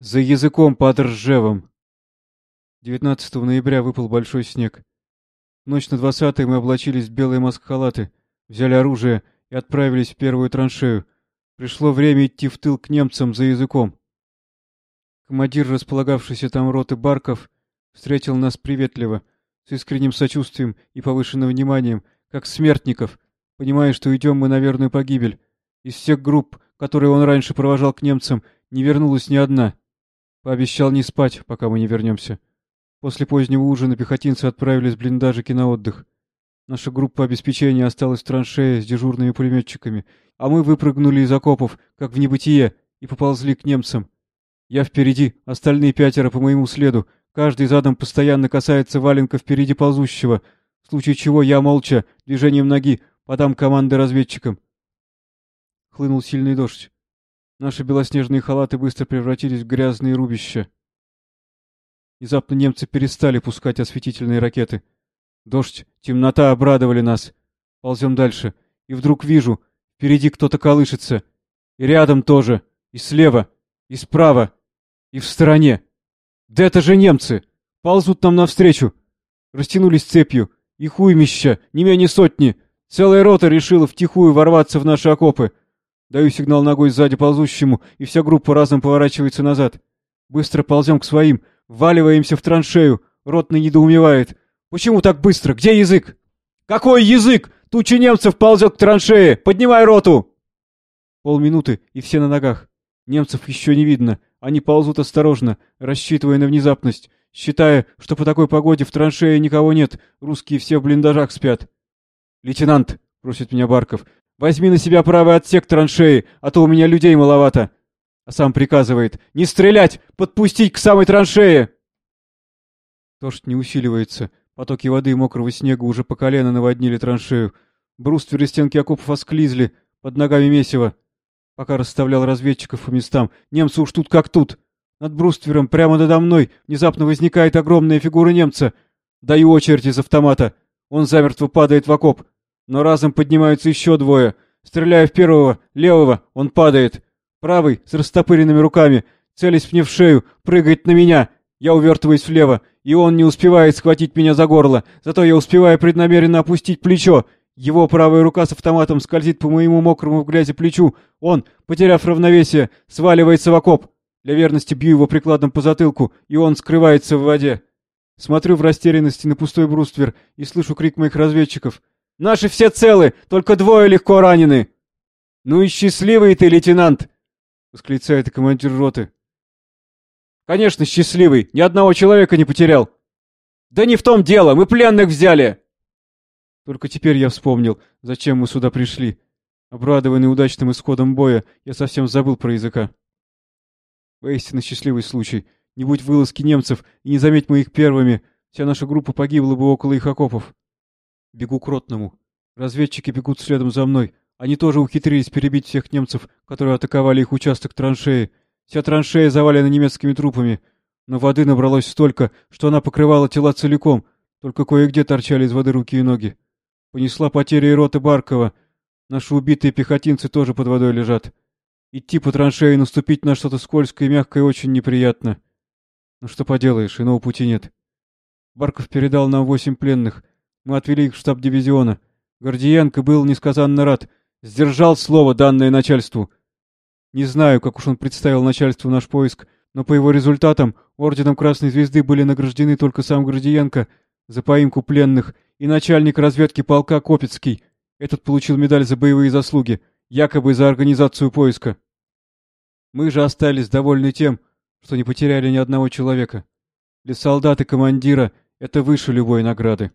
За языком под Ржевом. 19 ноября выпал большой снег. Ночь на 20 мы облачились в белые маскхалаты, взяли оружие и отправились в первую траншею. Пришло время идти в тыл к немцам за языком. Командир, располагавшийся там роты Барков, встретил нас приветливо, с искренним сочувствием и повышенным вниманием, как смертников, понимая, что идем мы на верную погибель. Из всех групп, которые он раньше провожал к немцам, не вернулась ни одна. Пообещал не спать, пока мы не вернемся. После позднего ужина пехотинцы отправились в блиндажики на отдых. Наша группа обеспечения осталась в траншее с дежурными пулеметчиками, а мы выпрыгнули из окопов, как в небытие, и поползли к немцам. Я впереди, остальные пятеро по моему следу. Каждый задом постоянно касается валенка впереди ползущего, в случае чего я молча, движением ноги, подам команды разведчикам. Хлынул сильный дождь. Наши белоснежные халаты быстро превратились в грязные рубища. Внезапно немцы перестали пускать осветительные ракеты. Дождь, темнота обрадовали нас. Ползем дальше. И вдруг вижу, впереди кто-то колышется. И рядом тоже. И слева. И справа. И в стороне. Да это же немцы! Ползут нам навстречу. Растянулись цепью. Их уймища, не менее сотни. Целая рота решила втихую ворваться в наши окопы. Даю сигнал ногой сзади ползущему, и вся группа разом поворачивается назад. Быстро ползем к своим, валиваемся в траншею. Ротный недоумевает. «Почему так быстро? Где язык?» «Какой язык? Туча немцев ползет к траншее! Поднимай роту!» Полминуты, и все на ногах. Немцев еще не видно. Они ползут осторожно, рассчитывая на внезапность, считая, что по такой погоде в траншее никого нет, русские все в блиндажах спят. «Лейтенант!» — просит меня Барков. Возьми на себя правый отсек траншеи, а то у меня людей маловато. А сам приказывает не стрелять, подпустить к самой траншее. Дождь не усиливается. Потоки воды и мокрого снега уже по колено наводнили траншею. Брустверы стенки окопов осклизли, под ногами месиво. Пока расставлял разведчиков по местам, немцы уж тут как тут. Над бруствером прямо надо мной внезапно возникает огромная фигура немца. Даю очередь из автомата. Он замертво падает в окоп. Но разом поднимаются еще двое. Стреляя в первого, левого, он падает. Правый, с растопыренными руками, целясь мне в шею, прыгает на меня. Я увертываюсь влево, и он не успевает схватить меня за горло. Зато я успеваю преднамеренно опустить плечо. Его правая рука с автоматом скользит по моему мокрому в грязи плечу. Он, потеряв равновесие, сваливается в окоп. Для верности бью его прикладом по затылку, и он скрывается в воде. Смотрю в растерянности на пустой бруствер и слышу крик моих разведчиков. Наши все целы, только двое легко ранены. Ну и счастливый ты, лейтенант, восклицает командир роты. Конечно, счастливый, ни одного человека не потерял. Да не в том дело, мы пленных взяли. Только теперь я вспомнил, зачем мы сюда пришли. Обрадованный удачным исходом боя, я совсем забыл про языка. Воистину счастливый случай. Не будь вылазки немцев и не заметь мы их первыми, вся наша группа погибла бы около их окопов. Бегу к ротному. Разведчики бегут следом за мной. Они тоже ухитрились перебить всех немцев, которые атаковали их участок траншеи. Вся траншея завалена немецкими трупами. Но воды набралось столько, что она покрывала тела целиком, только кое-где торчали из воды руки и ноги. Понесла потери и роты Баркова. Наши убитые пехотинцы тоже под водой лежат. Идти по траншеи и наступить на что-то скользкое и мягкое очень неприятно. Ну что поделаешь, иного пути нет. Барков передал нам восемь пленных, мы отвели их в штаб дивизиона. Гордиенко был несказанно рад. Сдержал слово, данное начальству. Не знаю, как уж он представил начальству наш поиск, но по его результатам орденом Красной Звезды были награждены только сам Гордиенко за поимку пленных и начальник разведки полка Копецкий. Этот получил медаль за боевые заслуги, якобы за организацию поиска. Мы же остались довольны тем, что не потеряли ни одного человека. Для солдат и командира это выше любой награды.